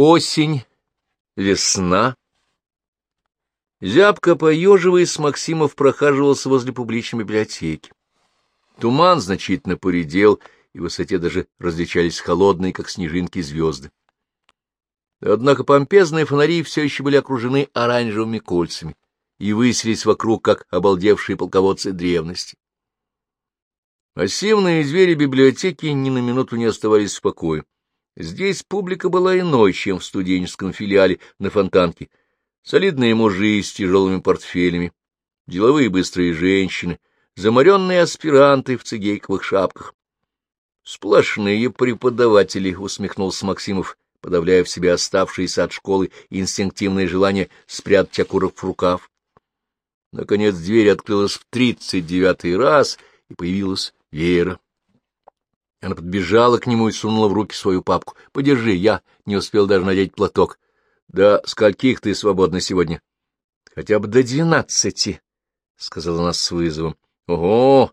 Осень, весна. Зябко поеживаясь, Максимов прохаживался возле публичной библиотеки. Туман значительно поредел, и в высоте даже различались холодные, как снежинки, звезды. Однако помпезные фонари все еще были окружены оранжевыми кольцами и высились вокруг, как обалдевшие полководцы древности. Массивные двери библиотеки ни на минуту не оставались в покое. Здесь публика была иной, чем в студенческом филиале на Фонтанке. Солидные мужи с тяжелыми портфелями, деловые быстрые женщины, заморенные аспиранты в цигейковых шапках. «Сплошные преподаватели», — усмехнулся Максимов, подавляя в себе оставшиеся от школы инстинктивное желание спрятать окурок в рукав. Наконец дверь открылась в тридцать девятый раз, и появилась Вера. Она подбежала к нему и сунула в руки свою папку. — Подержи, я не успел даже надеть платок. — Да скольких ты свободна сегодня? — Хотя бы до двенадцати, — сказала она с вызовом. — Ого!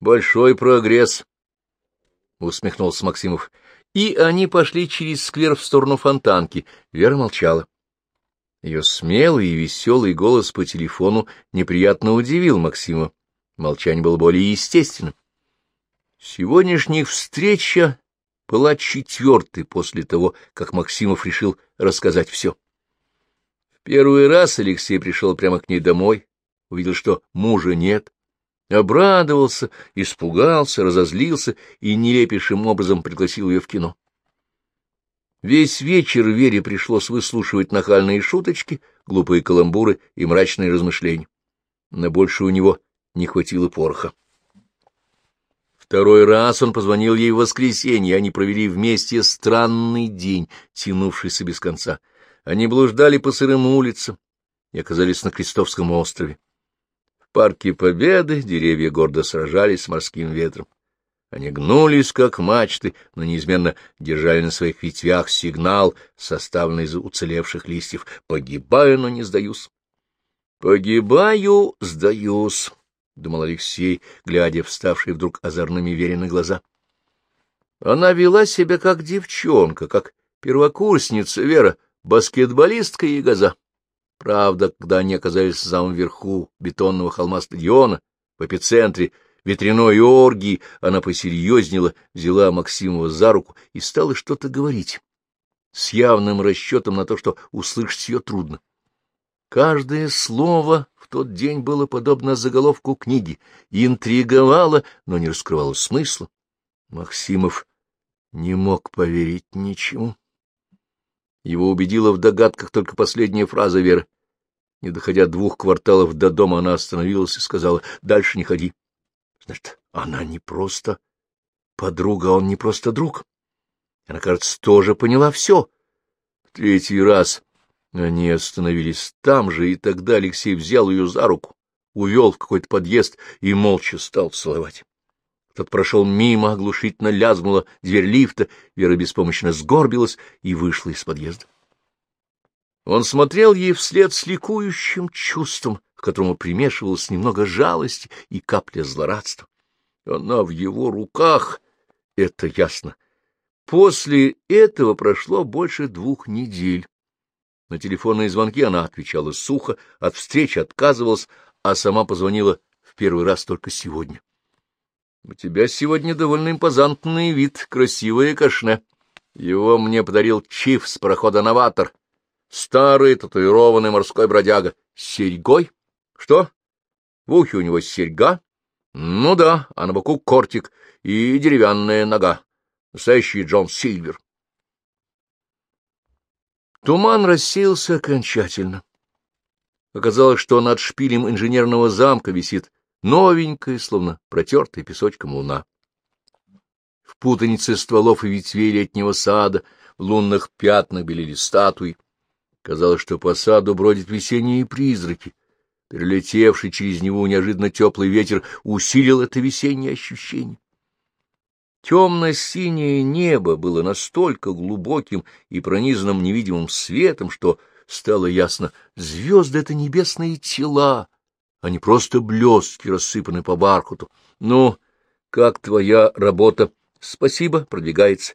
Большой прогресс! — усмехнулся Максимов. И они пошли через сквер в сторону фонтанки. Вера молчала. Ее смелый и веселый голос по телефону неприятно удивил Максима. Молчание было более естественным. Сегодняшняя встреча была четвертой после того, как Максимов решил рассказать все. В первый раз Алексей пришел прямо к ней домой, увидел, что мужа нет, обрадовался, испугался, разозлился и нелепейшим образом пригласил ее в кино. Весь вечер Вере пришлось выслушивать нахальные шуточки, глупые каламбуры и мрачные размышления. На больше у него не хватило пороха. Второй раз он позвонил ей в воскресенье, они провели вместе странный день, тянувшийся без конца. Они блуждали по сырым улицам и оказались на Крестовском острове. В парке Победы деревья гордо сражались с морским ветром. Они гнулись, как мачты, но неизменно держали на своих ветвях сигнал, составленный из уцелевших листьев «Погибаю, но не сдаюсь». «Погибаю, сдаюсь». — думал Алексей, глядя вставшие вдруг озорными верены глаза. Она вела себя как девчонка, как первокурсница Вера, баскетболистка и газа. Правда, когда они оказались в самом верху бетонного холма стадиона, в эпицентре ветряной оргии, она посерьезнела, взяла Максимова за руку и стала что-то говорить, с явным расчетом на то, что услышать ее трудно. Каждое слово в тот день было подобно заголовку книги интриговало, но не раскрывало смысла. Максимов не мог поверить ничему. Его убедила в догадках только последняя фраза Веры. Не доходя двух кварталов до дома, она остановилась и сказала, «Дальше не ходи». Значит, она не просто подруга, он не просто друг. Она, кажется, тоже поняла все. Третий раз они остановились там же, и тогда Алексей взял ее за руку, увел в какой-то подъезд и молча стал целовать. Тот прошел мимо, оглушительно лязгнула дверь лифта, Вера беспомощно сгорбилась и вышла из подъезда. Он смотрел ей вслед с ликующим чувством, к которому примешивалось немного жалости и капля злорадства. Она в его руках, это ясно. После этого прошло больше двух недель. На телефонные звонки она отвечала сухо, от встречи отказывалась, а сама позвонила в первый раз только сегодня. — У тебя сегодня довольно импозантный вид, красивое кашне. Его мне подарил Чиф с парохода «Новатор». Старый татуированный морской бродяга. С серьгой? Что? В ухе у него серьга? Ну да, а на боку кортик и деревянная нога. Настоящий Джон Сильвер. Туман рассеялся окончательно. Оказалось, что над шпилем инженерного замка висит новенькая, словно протертая песочком луна. В путанице стволов и ветвей летнего сада в лунных пятнах белели статуи. Казалось, что по саду бродят весенние призраки. Перелетевший через него неожиданно теплый ветер усилил это весеннее ощущение. Темно-синее небо было настолько глубоким и пронизанным невидимым светом, что стало ясно — звезды — это небесные тела, а не просто блестки, рассыпанные по бархату. Ну, как твоя работа? Спасибо, продвигается.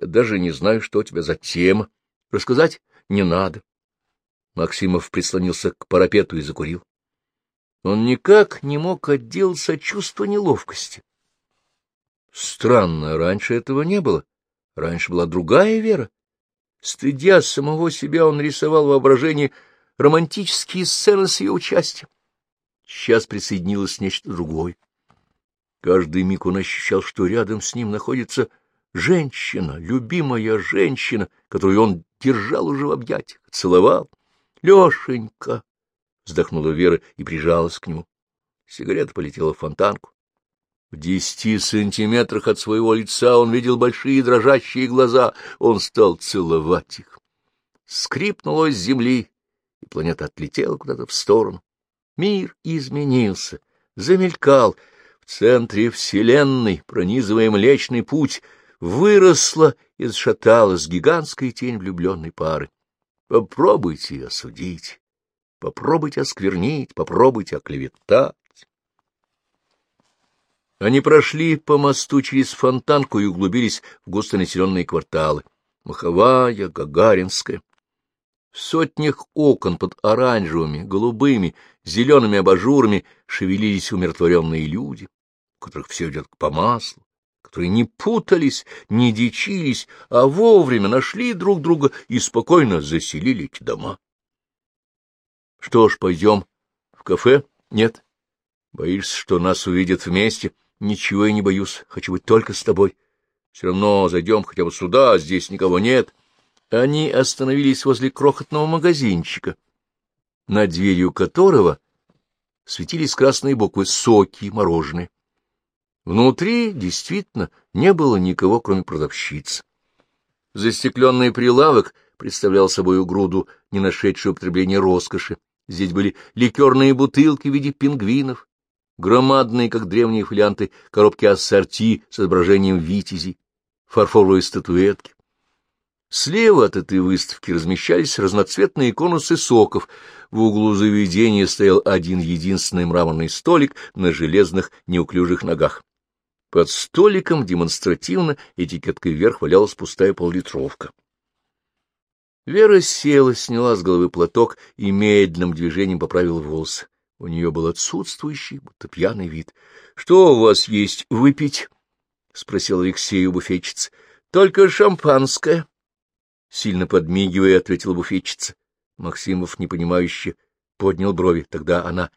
Я даже не знаю, что у тебя за тема. Рассказать не надо. Максимов прислонился к парапету и закурил. Он никак не мог отделаться от чувства неловкости. Странно, раньше этого не было. Раньше была другая вера. Стыдя самого себя, он рисовал воображение романтические сцены с ее участием. Сейчас присоединилось нечто другое. Каждый миг он ощущал, что рядом с ним находится женщина, любимая женщина, которую он держал уже в объятиях, целовал. — Лешенька! — вздохнула Вера и прижалась к нему. Сигарета полетела в фонтанку. В десяти сантиметрах от своего лица он видел большие дрожащие глаза. Он стал целовать их. Скрипнуло с земли, и планета отлетела куда-то в сторону. Мир изменился, замелькал. В центре Вселенной, пронизывая Млечный Путь, выросла и сшаталась гигантская тень влюбленной пары. Попробуйте осудить, попробуйте осквернить, попробуйте оклеветать. Они прошли по мосту через фонтанку и углубились в густонаселенные кварталы. Маховая, Гагаринская. В сотнях окон под оранжевыми, голубыми, зелеными абажурами шевелились умиротворенные люди, у которых все идет по маслу, которые не путались, не дичились, а вовремя нашли друг друга и спокойно заселили эти дома. — Что ж, пойдем в кафе? Нет. Боишься, что нас увидят вместе? — Ничего я не боюсь, хочу быть только с тобой. Все равно зайдем хотя бы сюда, здесь никого нет. Они остановились возле крохотного магазинчика, над дверью которого светились красные буквы «Соки» мороженые. Внутри действительно не было никого, кроме продавщиц. Застекленный прилавок представлял собой груду, не нашедшую употребления роскоши. Здесь были ликерные бутылки в виде пингвинов, громадные, как древние фолианты, коробки ассорти с изображением витязей, фарфоровые статуэтки. Слева от этой выставки размещались разноцветные конусы соков. В углу заведения стоял один единственный мраморный столик на железных неуклюжих ногах. Под столиком демонстративно этикеткой вверх валялась пустая поллитровка. Вера села, сняла с головы платок и медленным движением поправила волосы. У нее был отсутствующий, будто пьяный вид. — Что у вас есть выпить? — спросил Алексей у буфетчицы. — Только шампанское. Сильно подмигивая, ответила буфетчица. Максимов, непонимающе, поднял брови. Тогда она,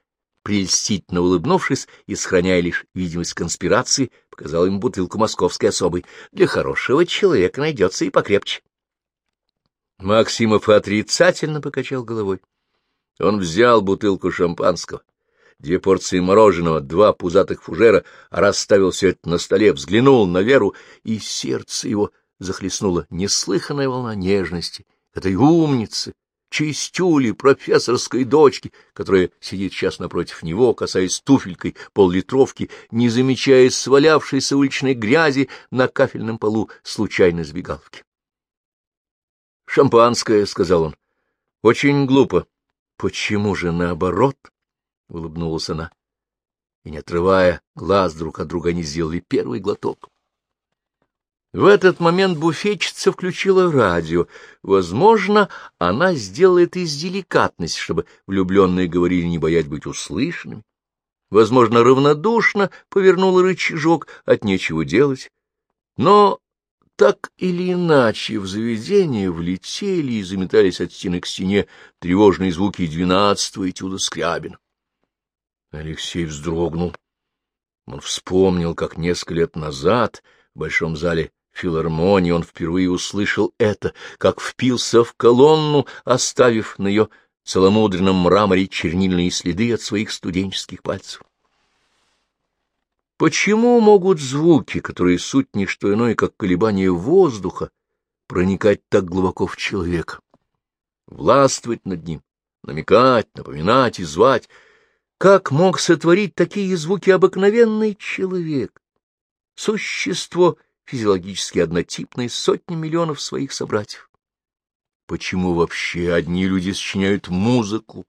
прельстительно улыбнувшись и сохраняя лишь видимость конспирации, показала ему бутылку московской особой. Для хорошего человека найдется и покрепче. Максимов отрицательно покачал головой. Он взял бутылку шампанского, две порции мороженого, два пузатых фужера, расставил все это на столе, взглянул на Веру, и сердце его захлестнула неслыханная волна нежности, этой умницы, чистюли, профессорской дочки, которая сидит сейчас напротив него, касаясь туфелькой поллитровки, не замечая свалявшейся уличной грязи на кафельном полу случайной сбегаловки. «Шампанское», — сказал он. «Очень глупо. Почему же наоборот? — улыбнулась она. И, не отрывая глаз друг от друга, они сделали первый глоток. В этот момент буфетчица включила радио. Возможно, она сделала это из деликатности, чтобы влюбленные говорили не боять быть услышанными. Возможно, равнодушно повернула рычажок от нечего делать. Но так или иначе в заведение влетели и заметались от стены к стене тревожные звуки двенадцатого этюда Скрябина. Алексей вздрогнул. Он вспомнил, как несколько лет назад в большом зале филармонии он впервые услышал это, как впился в колонну, оставив на ее целомудренном мраморе чернильные следы от своих студенческих пальцев. Почему могут звуки, которые суть не что иное, как колебание воздуха, проникать так глубоко в человека? Властвовать над ним, намекать, напоминать и звать. Как мог сотворить такие звуки обыкновенный человек? Существо физиологически однотипное сотни миллионов своих собратьев. Почему вообще одни люди сочиняют музыку,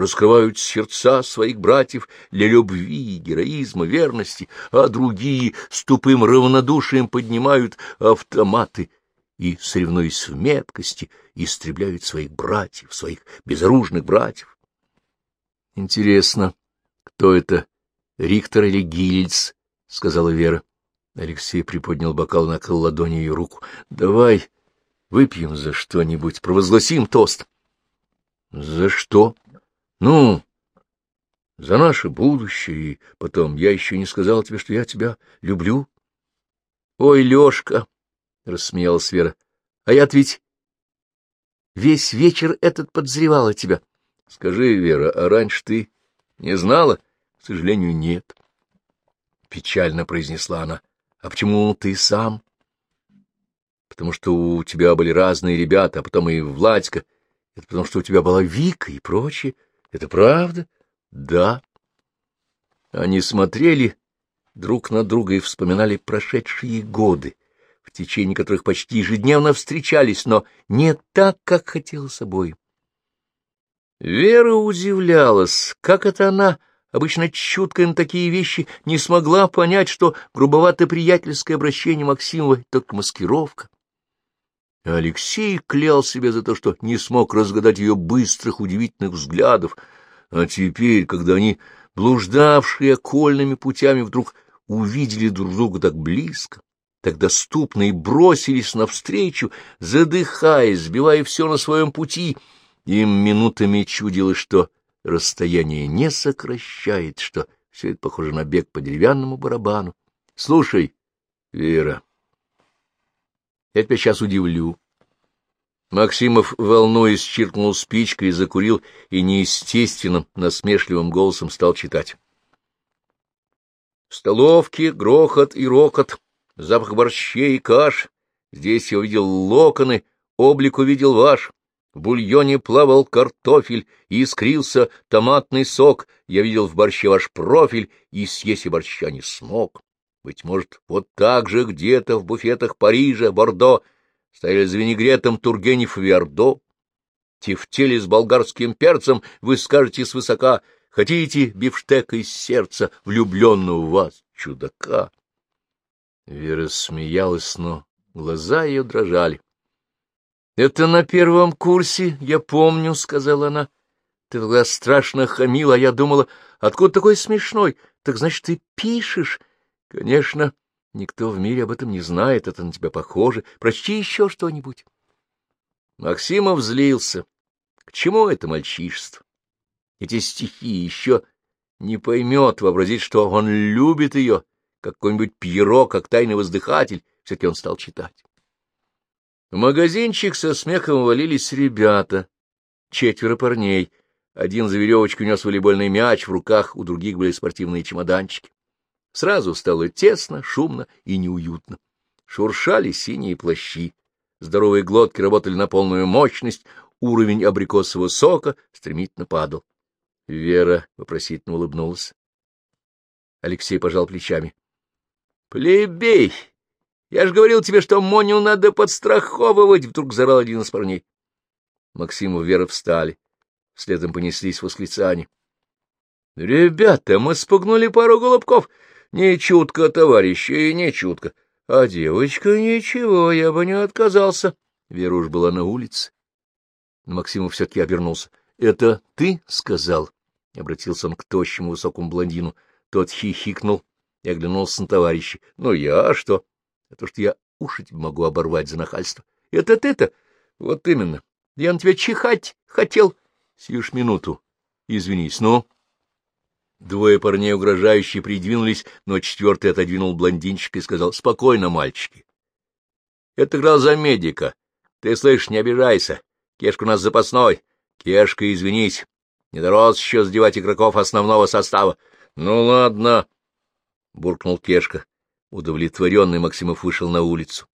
раскрывают сердца своих братьев для любви, героизма, верности, а другие с тупым равнодушием поднимают автоматы и, соревнуясь в меткости, истребляют своих братьев, своих безоружных братьев. Интересно, кто это, Рихтер или Гильц? — сказала Вера. Алексей приподнял бокал, накрыл ладонью ее руку. — Давай выпьем за что-нибудь, провозгласим тост. — За что? — Ну, за наше будущее, и потом, я еще не сказал тебе, что я тебя люблю. — Ой, Лешка! — рассмеялась Вера. — А я-то ведь весь вечер этот подозревала тебя. — Скажи, Вера, а раньше ты не знала? — К сожалению, нет. Печально произнесла она. — А почему ты сам? — Потому что у тебя были разные ребята, а потом и Владька. Это потому что у тебя была Вика и прочее. Это правда? — да. Они смотрели друг на друга и вспоминали прошедшие годы, в течение которых почти ежедневно встречались, но не так, как хотелось обоим. Вера удивлялась, как это она, обычно чуткая на такие вещи, не смогла понять, что грубовато-приятельское обращение Максимова — только маскировка. Алексей клял себя за то, что не смог разгадать ее быстрых, удивительных взглядов — а теперь, когда они, блуждавшие окольными путями, вдруг увидели друг друга так близко, так доступно и бросились навстречу, задыхаясь, сбивая все на своем пути, им минутами чудилось, что расстояние не сокращает, что все это похоже на бег по деревянному барабану. Слушай, Вера, я тебя сейчас удивлю. Максимов, волнуясь, чиркнул спичкой, закурил и неестественным, насмешливым голосом стал читать. В столовке грохот и рокот, запах борщей и каш. Здесь я увидел локоны, облик увидел ваш. В бульоне плавал картофель, и искрился томатный сок. Я видел в борще ваш профиль, и съесть и борща не смог. Быть может, вот так же где-то в буфетах Парижа, Бордо стояли за винегретом Тургенев и Виардо, тефтели с болгарским перцем, вы скажете свысока, хотите бифштека из сердца, влюбленного в вас, чудака. Вера смеялась, но глаза ее дрожали. — Это на первом курсе, я помню, — сказала она. — Ты тогда страшно хамила, а я думала, откуда такой смешной? Так значит, ты пишешь? — Конечно, Никто в мире об этом не знает, это на тебя похоже. Прочти еще что-нибудь. Максимов злился. К чему это мальчишество? Эти стихи еще не поймет, вообразит, что он любит ее, как какой-нибудь Пьеро, как тайный воздыхатель. Все-таки он стал читать. В магазинчик со смехом валились ребята, четверо парней. Один за веревочку нес волейбольный мяч, в руках у других были спортивные чемоданчики. Сразу стало тесно, шумно и неуютно. Шуршали синие плащи, здоровые глотки работали на полную мощность, уровень абрикосового сока стремительно падал. Вера вопросительно улыбнулась. Алексей пожал плечами. — Плебей! Я же говорил тебе, что Моню надо подстраховывать! — вдруг зарал один из парней. Максим и Вера встали. Следом понеслись восклицания. — Ребята, мы спугнули пару голубков! Не чутко, товарищи, и не чутко. А девочка ничего, я бы не отказался. Вера уж была на улице. Но Максимов все-таки обернулся. — Это ты сказал? — обратился он к тощему высокому блондину. Тот хихикнул и оглянулся на товарища. — Ну, я что? — А то, что я уши могу оборвать за нахальство. — Это ты-то? — Вот именно. Я на тебя чихать хотел. — Сию минуту. Извинись, ну... Двое парней угрожающе придвинулись, но четвертый отодвинул блондинчика и сказал, — Спокойно, мальчики. — Это играл за медика. Ты слышишь, не обижайся. Кешка у нас запасной. Кешка, извинись. Не дорос еще сдевать игроков основного состава. — Ну, ладно, — буркнул Кешка. Удовлетворенный Максимов вышел на улицу.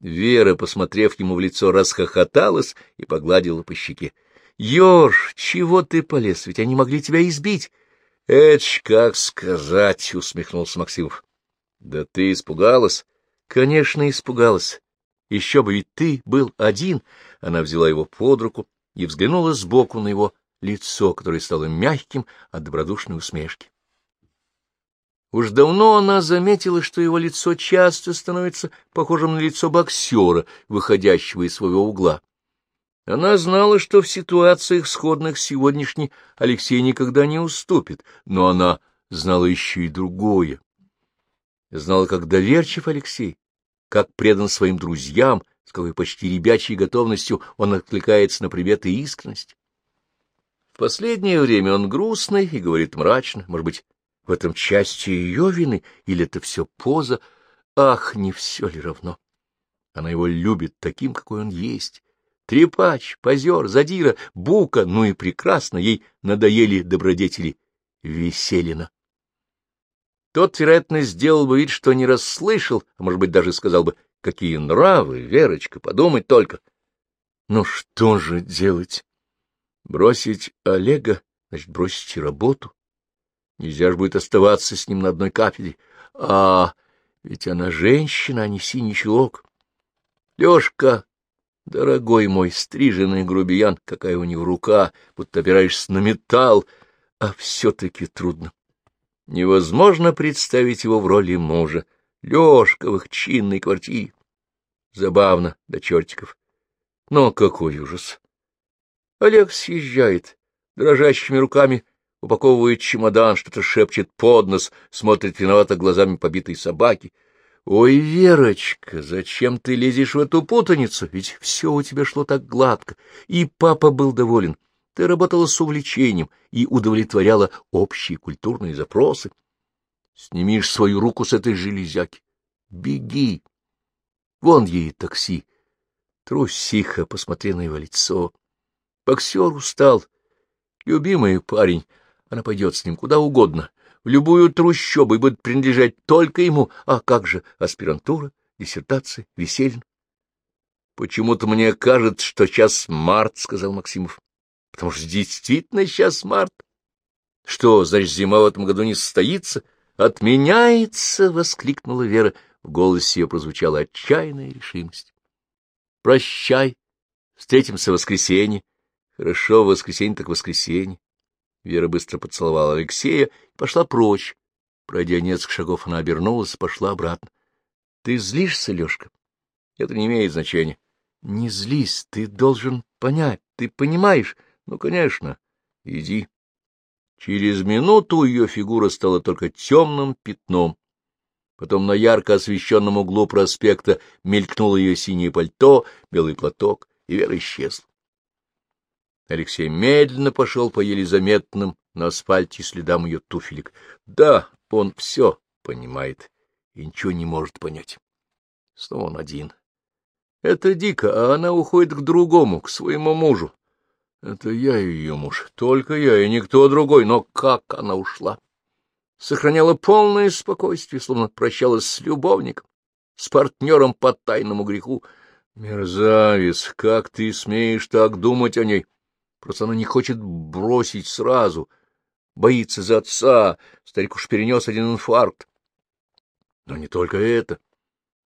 Вера, посмотрев ему в лицо, расхохоталась и погладила по щеке. — Ёж, чего ты полез? Ведь они могли тебя избить. — Ж как сказать, — усмехнулся Максимов. — Да ты испугалась? — Конечно, испугалась. Еще бы ведь ты был один. Она взяла его под руку и взглянула сбоку на его лицо, которое стало мягким от добродушной усмешки. Уж давно она заметила, что его лицо часто становится похожим на лицо боксера, выходящего из своего угла. Она знала, что в ситуациях, сходных с сегодняшней, Алексей никогда не уступит, но она знала еще и другое. Знала, как доверчив Алексей, как предан своим друзьям, с какой почти ребячей готовностью он откликается на приветы и искренность. В последнее время он грустный и говорит мрачно, может быть, в этом части ее вины, или это все поза? Ах, не все ли равно? Она его любит таким, какой он есть. Трепач, позер, задира, бука, ну и прекрасно, ей надоели добродетели Веселина. Тот, вероятно, сделал бы вид, что не расслышал, а, может быть, даже сказал бы, какие нравы, Верочка, подумать только. Ну что же делать? Бросить Олега, значит, бросить и работу. Нельзя же будет оставаться с ним на одной кафедре. А ведь она женщина, а не синий чулок. Лёшка, дорогой мой, стриженный грубиян, какая у него рука, будто опираешься на металл, а все-таки трудно. Невозможно представить его в роли мужа. Лёшка в их чинной квартире. Забавно, до чертиков. Но какой ужас! Олег съезжает, дрожащими руками упаковывает чемодан, что-то шепчет под нос, смотрит виновато глазами побитой собаки. «Ой, Верочка, зачем ты лезешь в эту путаницу? Ведь все у тебя шло так гладко, и папа был доволен. Ты работала с увлечением и удовлетворяла общие культурные запросы. Снимишь свою руку с этой железяки. Беги. Вон ей такси. Трусиха, посмотри на его лицо. Боксер устал. Любимый парень, она пойдет с ним куда угодно, в любую трущобу и будет принадлежать только ему. А как же аспирантура, диссертация, Веселин? — Почему-то мне кажется, что сейчас март, — сказал Максимов. — Потому что действительно сейчас март. — Что, значит, зима в этом году не состоится? — Отменяется! — воскликнула Вера. В голосе ее прозвучала отчаянная решимость. — Прощай. Встретимся в воскресенье. Хорошо, в воскресенье так воскресенье. Вера быстро поцеловала Алексея и пошла прочь. Пройдя несколько шагов, она обернулась и пошла обратно. — Ты злишься, Лешка? — Это не имеет значения. — Не злись, ты должен понять, ты понимаешь? — Ну, конечно. Иди. Через минуту ее фигура стала только темным пятном. Потом на ярко освещенном углу проспекта мелькнуло ее синее пальто, белый платок, и Вера исчезла. Алексей медленно пошел по еле заметным на асфальте следам ее туфелек. Да, он все понимает и ничего не может понять. Снова он один. Это дико, а она уходит к другому, к своему мужу. Это я ее муж, только я и никто другой, но как она ушла? Сохраняла полное спокойствие, словно прощалась с любовником, с партнером по тайному греху. Мерзавец, как ты смеешь так думать о ней? Просто она не хочет бросить сразу, боится за отца, старик уж перенес один инфаркт. Но не только это.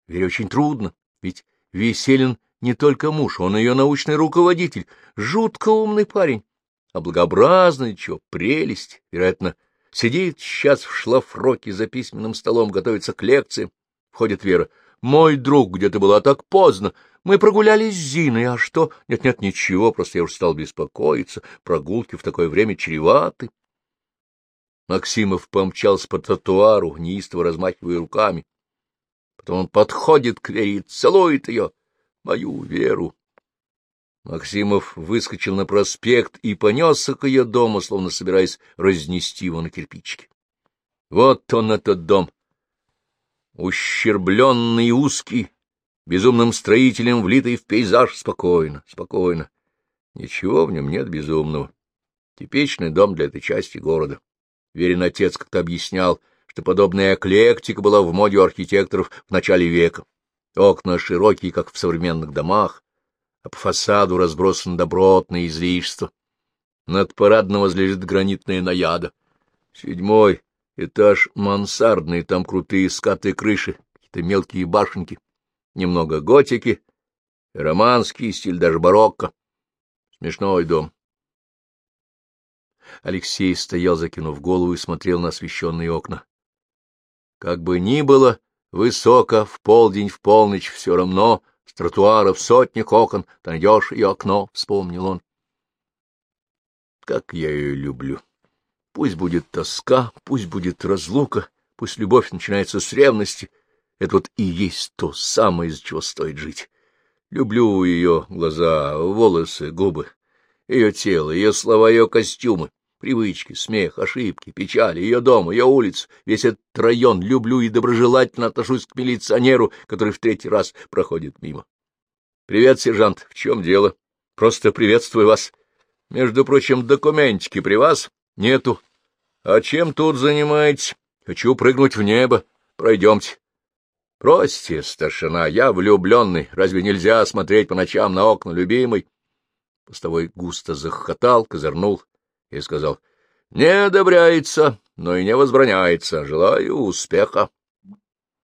Вере очень трудно, ведь Веселин не только муж, он ее научный руководитель, жутко умный парень, а благообразный, чё, прелесть, вероятно, сидит сейчас в шлафроке за письменным столом, готовится к лекции. Входит Вера. «Мой друг, где ты была так поздно? Мы прогулялись с Зиной, а что? Нет-нет, ничего, просто я уж стал беспокоиться. Прогулки в такое время чреваты. Максимов помчался по тротуару, неистово размахивая руками. Потом он подходит к Вере и целует ее, мою Веру. Максимов выскочил на проспект и понесся к ее дому, словно собираясь разнести его на кирпичики. Вот он, этот дом, ущербленный и узкий, безумным строителем, влитый в пейзаж, спокойно, спокойно. Ничего в нем нет безумного. Типичный дом для этой части города. Верен отец как-то объяснял, что подобная эклектика была в моде у архитекторов в начале века. Окна широкие, как в современных домах, а по фасаду разбросаны добротные излишества. Над парадным возлежит гранитная наяда. Седьмой этаж мансардный, там крутые скаты крыши, какие-то мелкие башенки немного готики, романский стиль, даже барокко. Смешной дом. Алексей стоял, закинув голову, и смотрел на освещенные окна. Как бы ни было высоко, в полдень, в полночь, все равно, с тротуаров сотник окон, ты найдешь ее окно, — вспомнил он. Как я ее люблю! Пусть будет тоска, пусть будет разлука, пусть любовь начинается с ревности. Это вот и есть то самое, из-за чего стоит жить. Люблю ее глаза, волосы, губы, ее тело, ее слова, ее костюмы, привычки, смех, ошибки, печали, ее дом, ее улицу, весь этот район люблю и доброжелательно отношусь к милиционеру, который в третий раз проходит мимо. — Привет, сержант, в чем дело? — Просто приветствую вас. Между прочим, документики при вас? — Нету. — А чем тут занимаетесь? Хочу прыгнуть в небо. Пройдемте. — Прости, старшина, я влюбленный. Разве нельзя смотреть по ночам на окна любимой? Постовой густо захохотал, козырнул и сказал, — Не одобряется, но и не возбраняется. Желаю успеха.